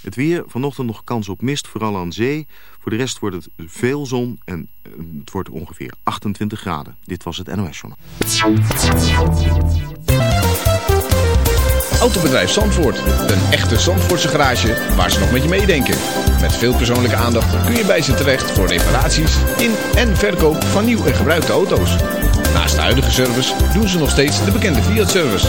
Het weer, vanochtend nog kans op mist, vooral aan zee. Voor de rest wordt het veel zon en eh, het wordt ongeveer 28 graden. Dit was het NOS Journal. Autobedrijf Zandvoort. Een echte Zandvoortse garage waar ze nog met je meedenken. Met veel persoonlijke aandacht kun je bij ze terecht voor reparaties in en verkoop van nieuw en gebruikte auto's. Naast de huidige service doen ze nog steeds de bekende Fiat-service.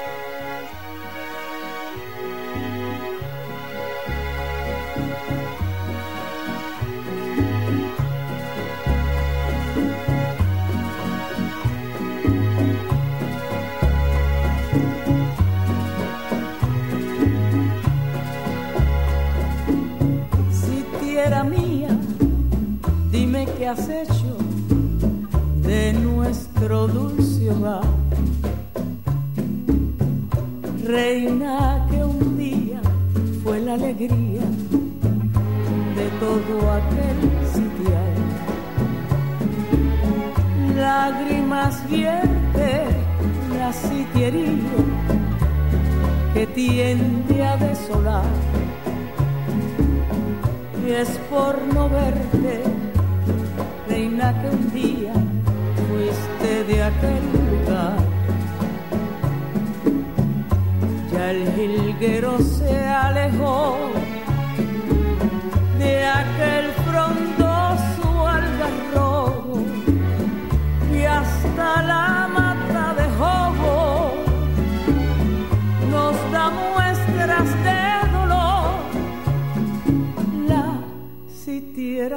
Hecho de nuestro dulce hogar. Reina que un día fue la alegría de todo aquel sitial. Lágrimas vierte la sitiería que tiende a desolar. Y es por no verte, que un día fuiste de aquel lugar. Ya el jilguero se alejó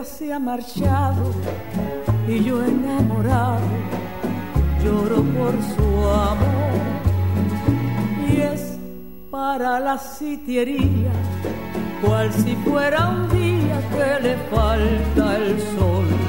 se ha marchado y yo enamorado lloro por su amor y es para la sitiería cual si fuera un día que le falta el sol.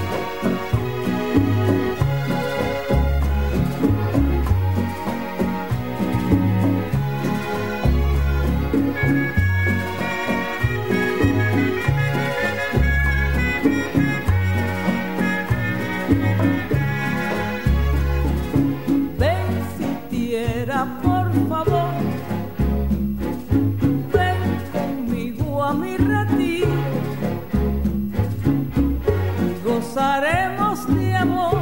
Gozaremos de amor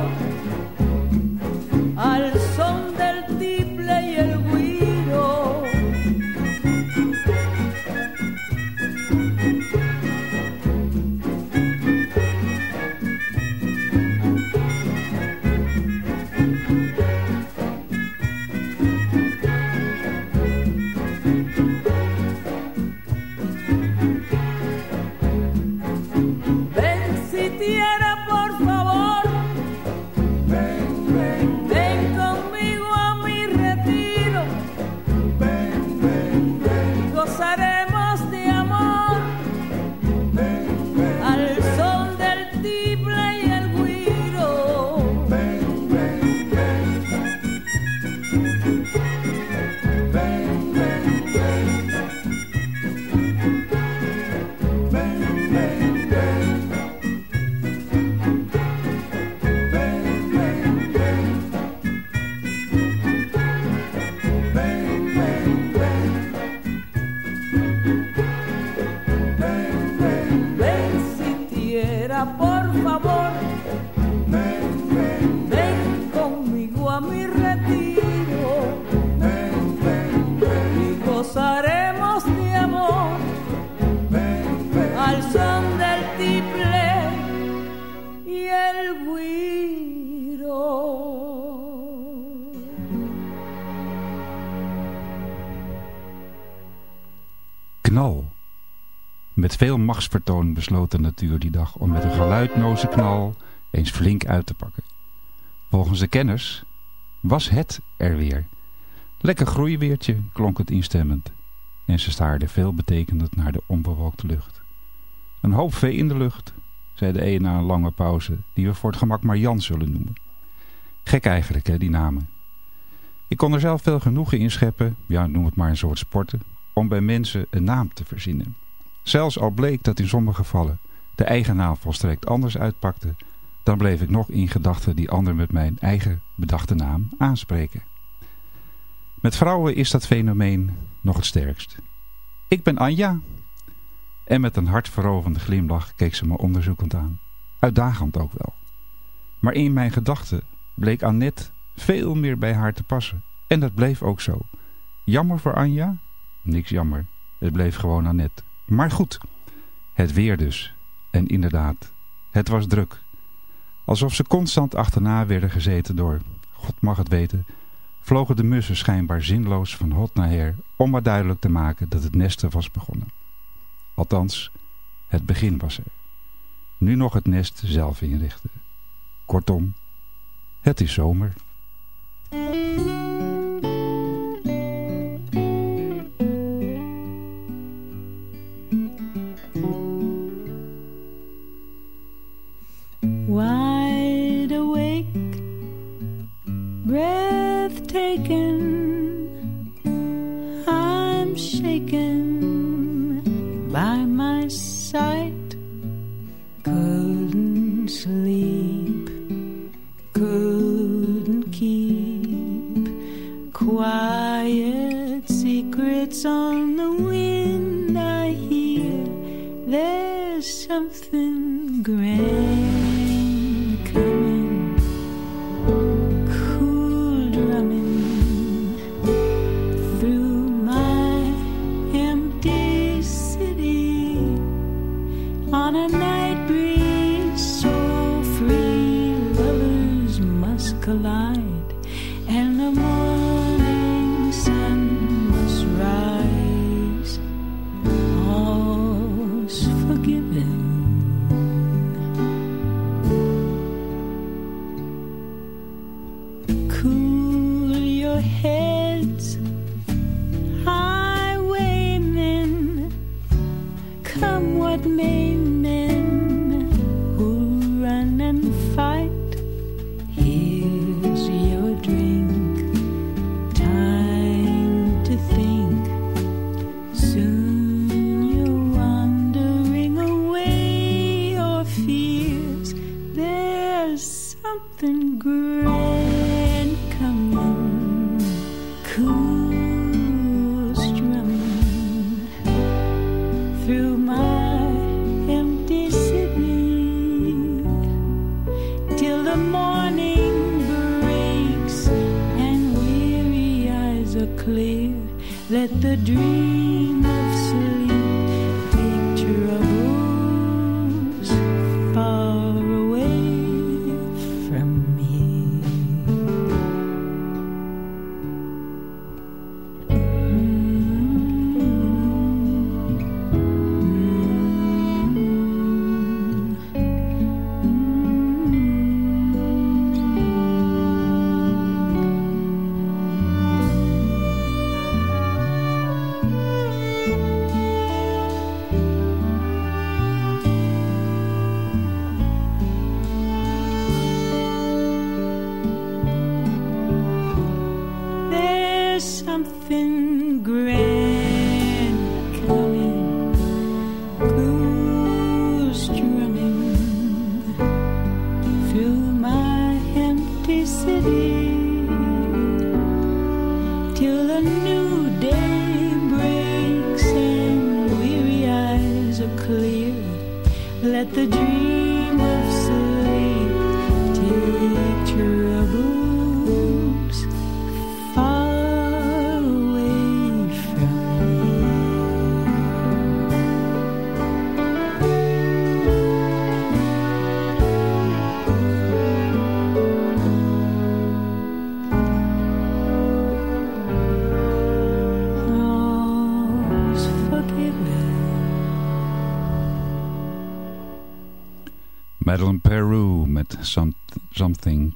Met veel machtsvertoon besloot de natuur die dag om met een geluidloze knal eens flink uit te pakken. Volgens de kenners was het er weer. Lekker groeiweertje, klonk het instemmend. En ze staarden veelbetekenend naar de onbewolkte lucht. Een hoop vee in de lucht, zei de een na een lange pauze, die we voor het gemak maar Jan zullen noemen. Gek eigenlijk, hè, die namen. Ik kon er zelf veel genoegen in scheppen, ja, noem het maar een soort sporten, om bij mensen een naam te verzinnen. Zelfs al bleek dat in sommige gevallen de eigen naam volstrekt anders uitpakte, dan bleef ik nog in gedachten die ander met mijn eigen bedachte naam aanspreken. Met vrouwen is dat fenomeen nog het sterkst. Ik ben Anja. En met een hartverovende glimlach keek ze me onderzoekend aan. Uitdagend ook wel. Maar in mijn gedachten bleek Annette veel meer bij haar te passen. En dat bleef ook zo. Jammer voor Anja? Niks jammer. Het bleef gewoon Annette. Maar goed, het weer dus. En inderdaad, het was druk. Alsof ze constant achterna werden gezeten door, God mag het weten, vlogen de mussen schijnbaar zinloos van hot naar her om maar duidelijk te maken dat het nesten was begonnen. Althans, het begin was er. Nu nog het nest zelf inrichten. Kortom, het is zomer. Sleep, couldn't keep quiet secrets on the wind. I hear there's something grand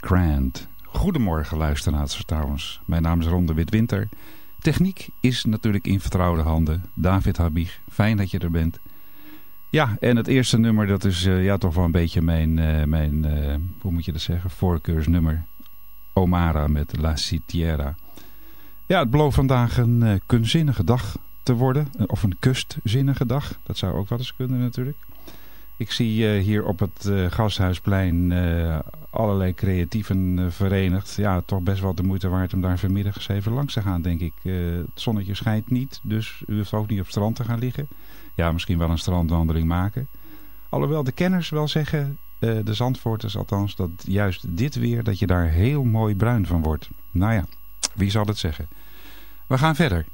Grand. Goedemorgen luisteraars trouwens. Mijn naam is Ronde Witwinter. Techniek is natuurlijk in vertrouwde handen. David Habig, fijn dat je er bent. Ja, en het eerste nummer, dat is eh, ja, toch wel een beetje mijn, eh, mijn eh, hoe moet je dat zeggen, voorkeursnummer. Omara met La Citiera. Ja, het belooft vandaag een kunstzinnige dag te worden. Of een kustzinnige dag. Dat zou ook wel eens kunnen natuurlijk. Ik zie eh, hier op het eh, Gasthuisplein eh, allerlei creatieven verenigd. Ja, toch best wel de moeite waard om daar vanmiddag eens even langs te gaan, denk ik. Het zonnetje schijnt niet, dus u hoeft ook niet op strand te gaan liggen. Ja, misschien wel een strandwandeling maken. Alhoewel de kenners wel zeggen, de Zandvoorters althans, dat juist dit weer, dat je daar heel mooi bruin van wordt. Nou ja, wie zal het zeggen? We gaan verder.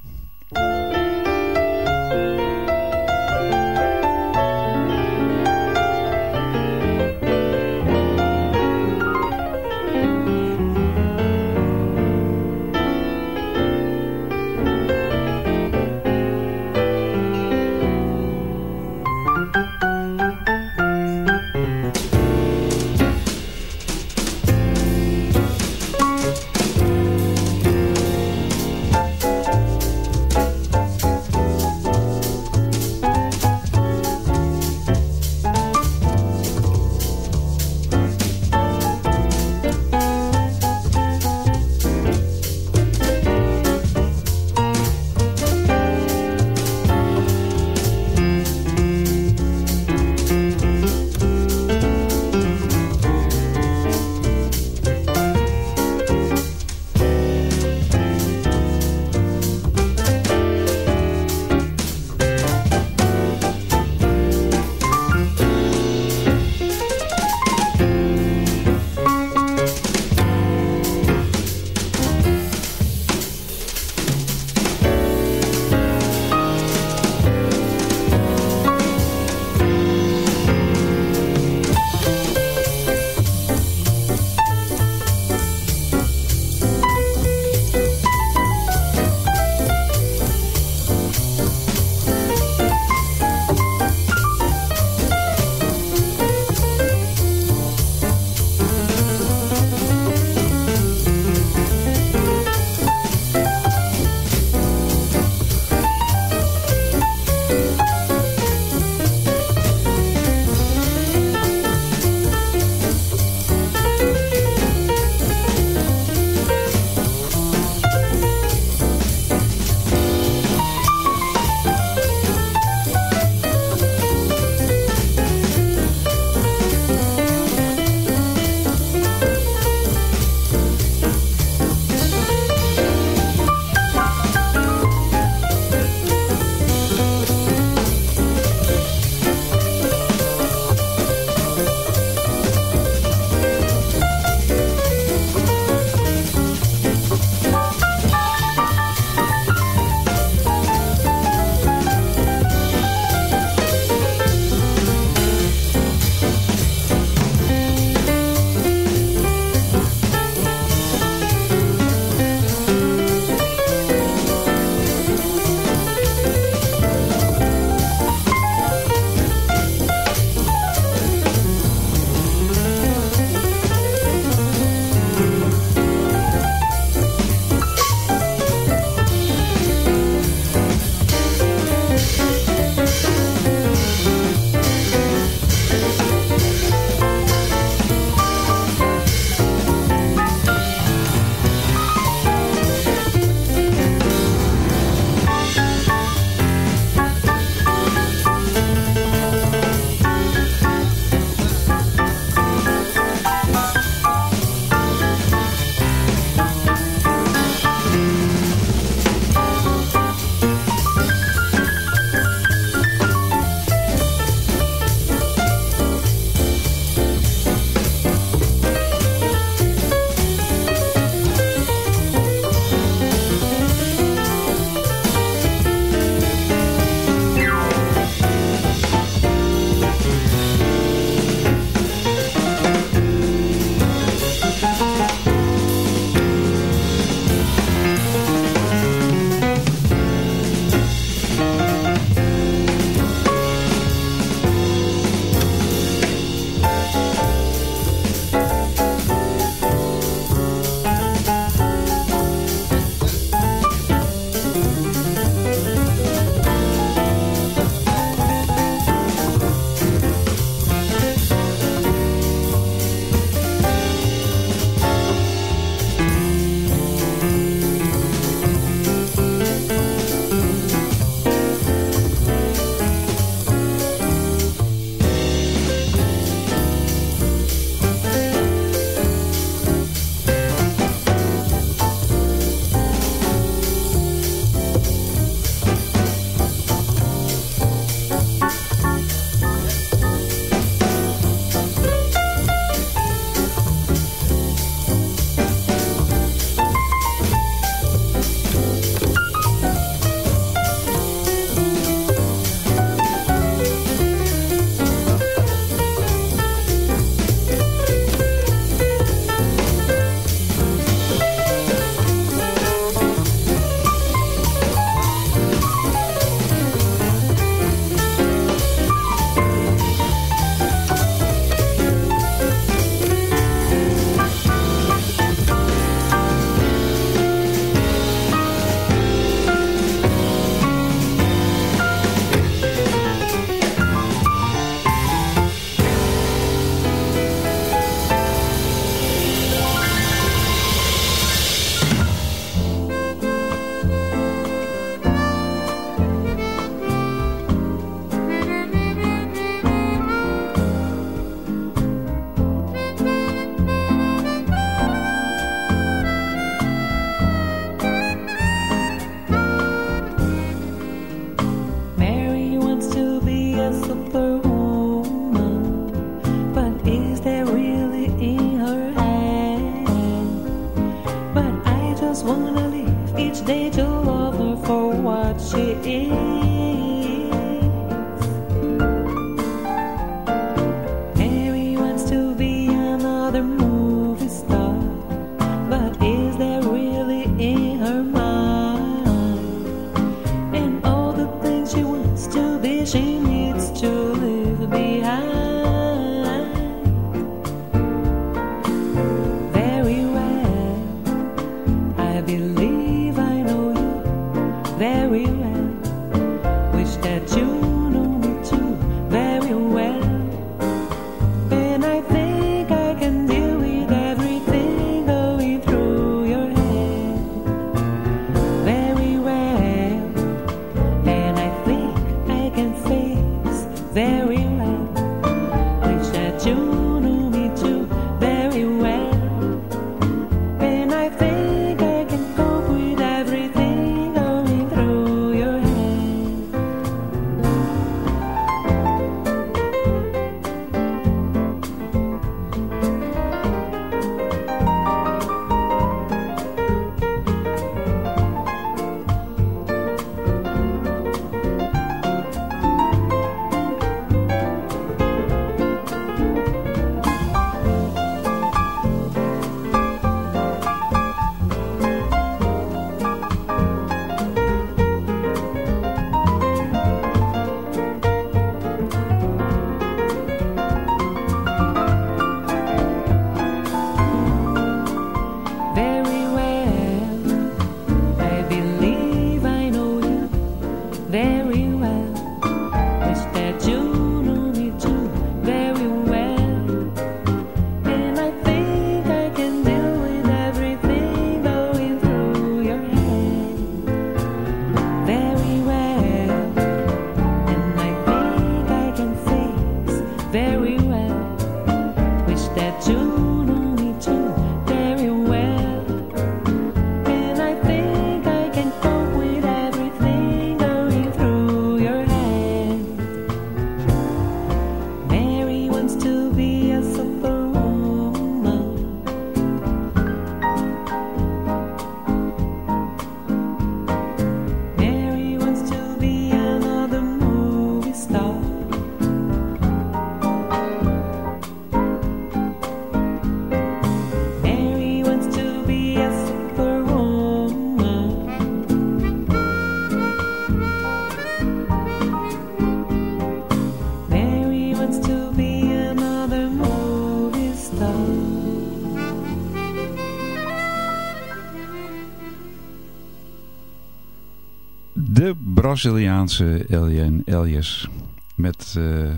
Braziliaanse Elian Elias. Met uh,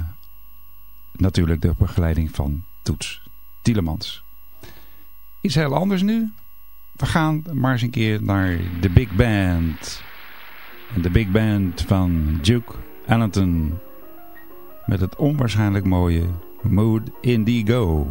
natuurlijk de begeleiding van Toets Tielemans. Iets heel anders nu. We gaan maar eens een keer naar de Big Band. De Big Band van Duke Ellington. Met het onwaarschijnlijk mooie Mood Indigo.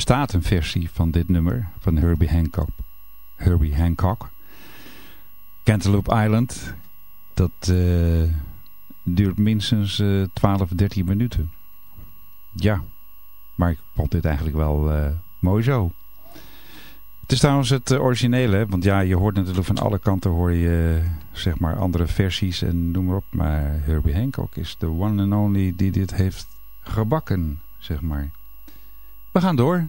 Bestaat een versie van dit nummer van Herbie Hancock. Herbie Hancock. Cantaloupe Island. Dat uh, duurt minstens uh, 12, 13 minuten. Ja, maar ik vond dit eigenlijk wel uh, mooi zo. Het is trouwens het originele, want ja, je hoort natuurlijk van alle kanten hoor je zeg maar andere versies en noem maar op. Maar Herbie Hancock is de one and only die dit heeft gebakken, zeg maar. We gaan door.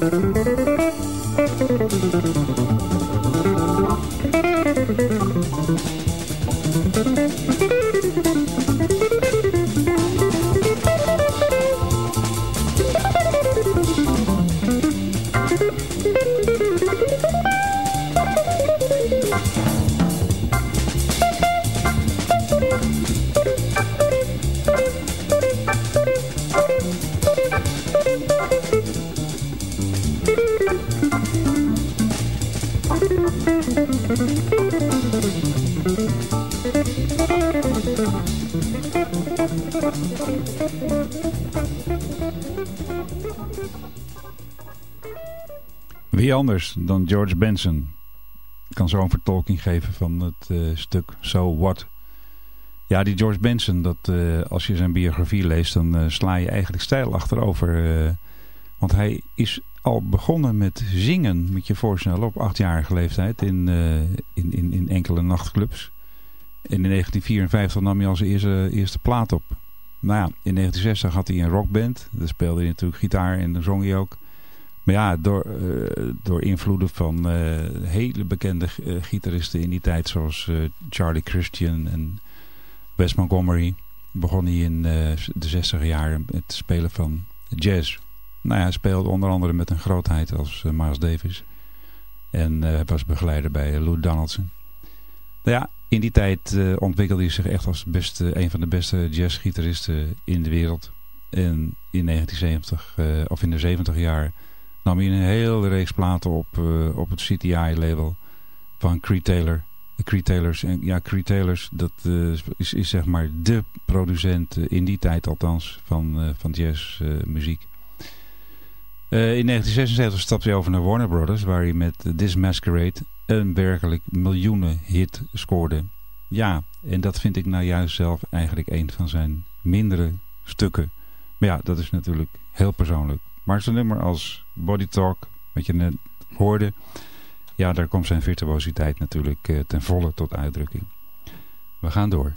Wie anders dan George Benson kan zo'n vertolking geven van het uh, stuk So What. Ja, die George Benson, dat, uh, als je zijn biografie leest, dan uh, sla je eigenlijk stijl achterover. want hij is al begonnen met zingen, moet je voorstellen, op achtjarige leeftijd in, in, in, in enkele nachtclubs. En in 1954 nam hij al zijn eerste, eerste plaat op. Nou ja, in 1960 had hij een rockband. Daar speelde hij natuurlijk gitaar en zong hij ook. Maar ja, door, uh, door invloeden van uh, hele bekende uh, gitaristen in die tijd... zoals Charlie Christian en Wes Montgomery... begon hij in de 60 jaren het spelen van jazz. Nou ja, hij speelde onder andere met een grootheid als Miles Davis. En was begeleider bij Lou Donaldson. Nou ja, in die tijd ontwikkelde hij zich echt als beste, een van de beste jazzgitaristen in de wereld. En in 1970, of in de 70 jaar nam hij een hele reeks platen op, uh, op het CTI-label van Creed Taylor. Creed Taylors, en ja, Creed Taylors, dat uh, is, is zeg maar de producent, in die tijd althans, van, van jazzmuziek. in 1976 stapte hij over naar Warner Brothers, waar hij met This Masquerade een werkelijk miljoenen hit scoorde. Ja, en dat vind ik nou juist zelf eigenlijk een van zijn mindere stukken. Maar ja, dat is natuurlijk heel persoonlijk. Maar zo'n nummer als Body Talk, wat je net hoorde... ja, daar komt zijn virtuositeit natuurlijk uh, ten volle tot uitdrukking. We gaan door.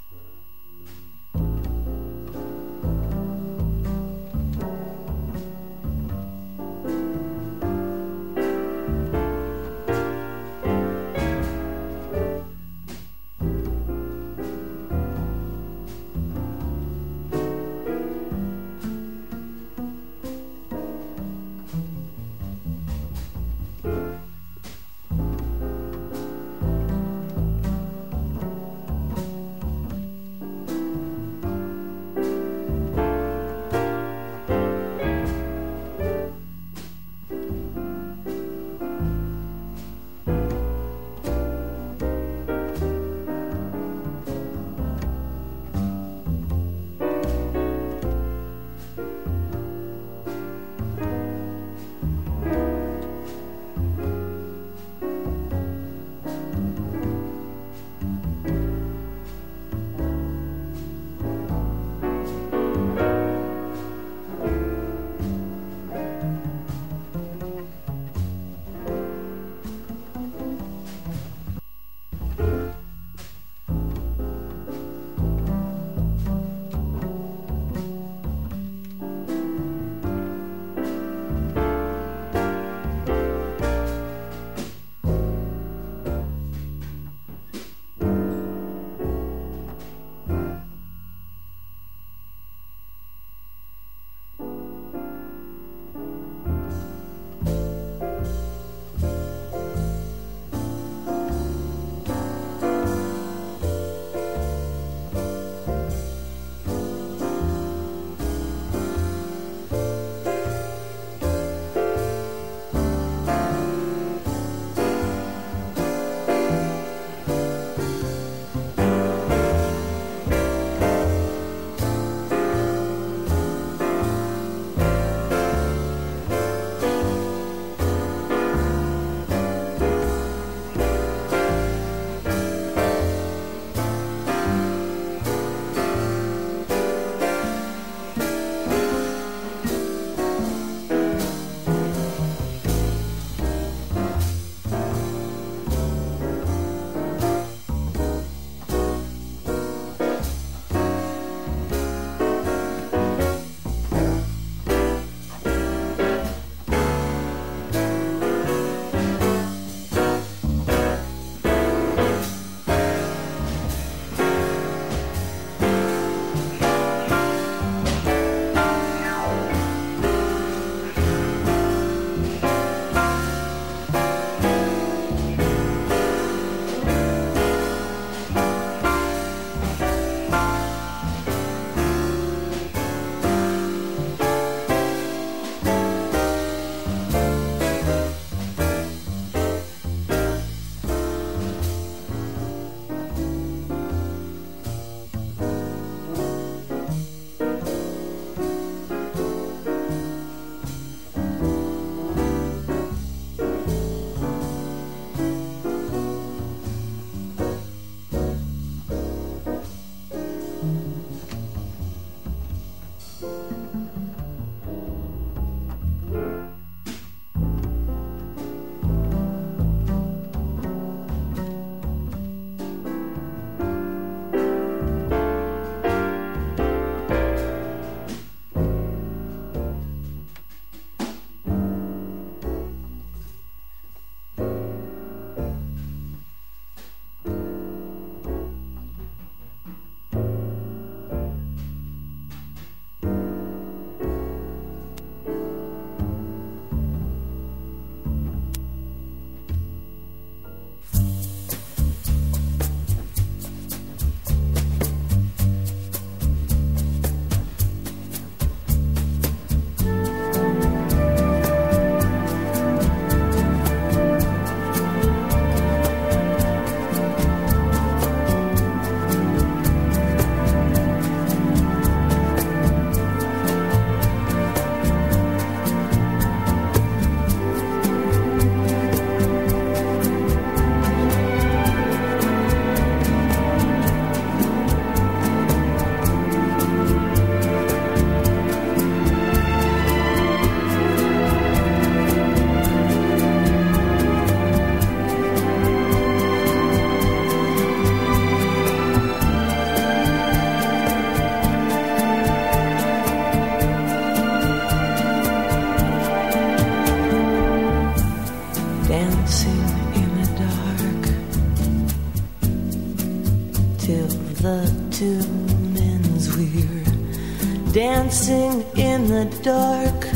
Dancing in the dark,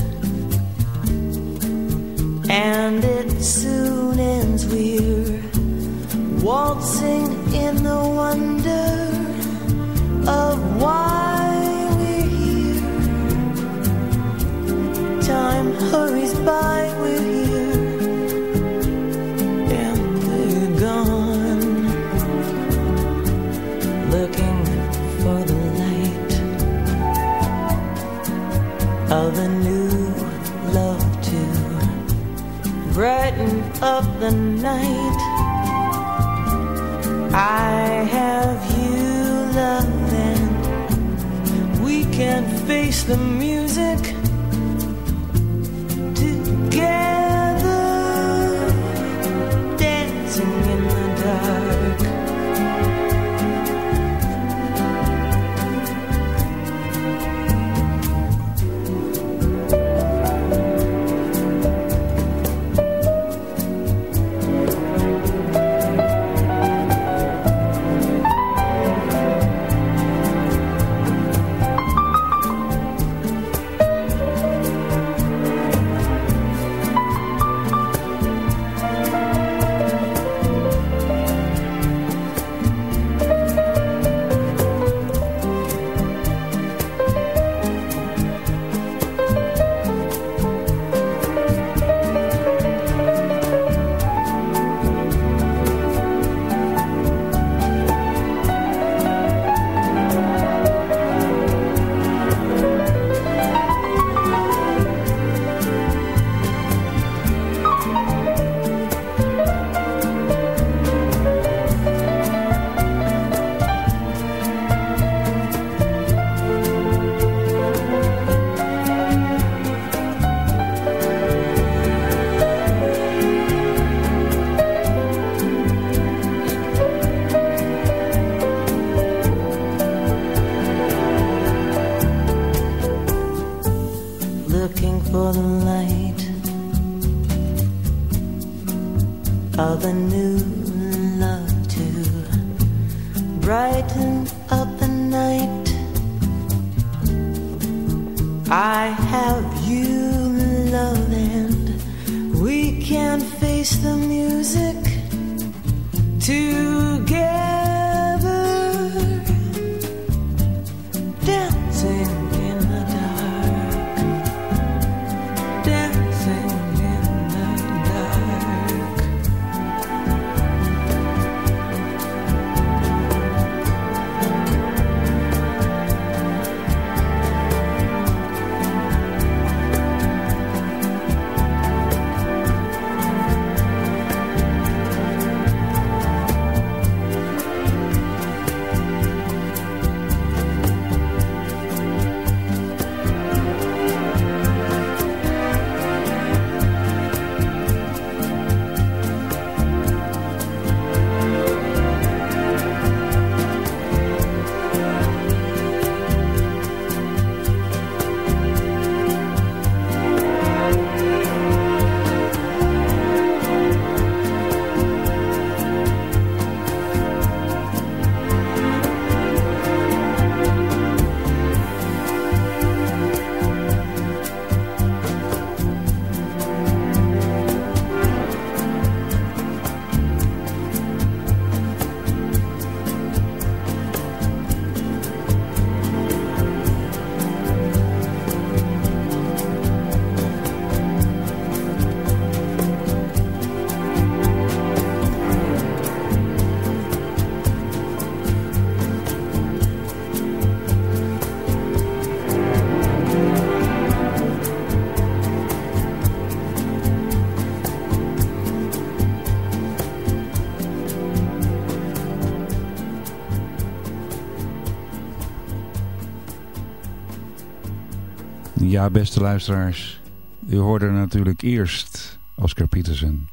Ja, beste luisteraars. U hoorde natuurlijk eerst Oscar Peterson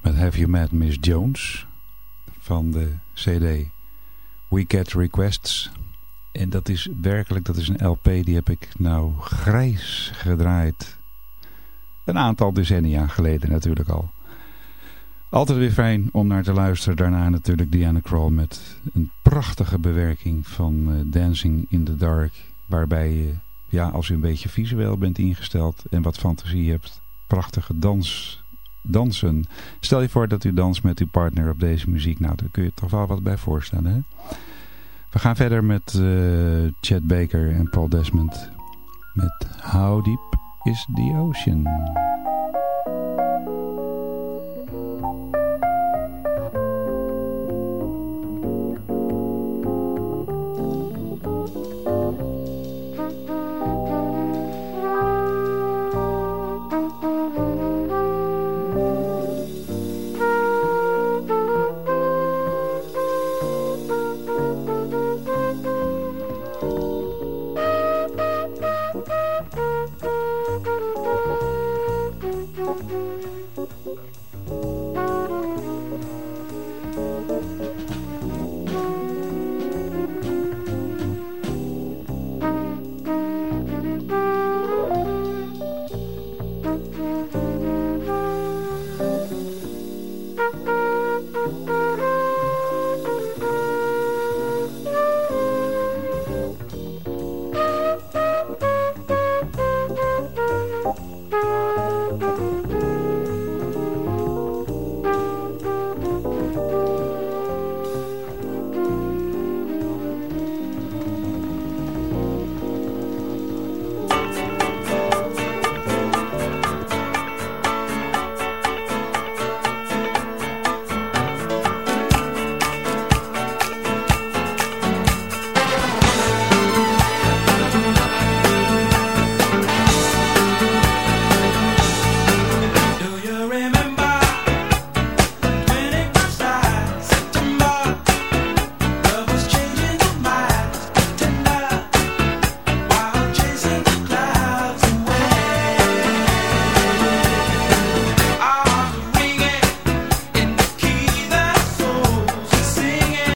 met Have You Met Miss Jones van de CD We Get Requests. En dat is werkelijk, dat is een LP, die heb ik nou grijs gedraaid. Een aantal decennia geleden natuurlijk al. Altijd weer fijn om naar te luisteren. Daarna natuurlijk Diana Krall met een prachtige bewerking van uh, Dancing in the Dark. Waarbij je, ja, als u een beetje visueel bent ingesteld en wat fantasie hebt, prachtige dans, dansen. Stel je voor dat u danst met uw partner op deze muziek. Nou, daar kun je toch wel wat bij voorstellen, hè? We gaan verder met uh, Chad Baker en Paul Desmond met How Deep is the Ocean.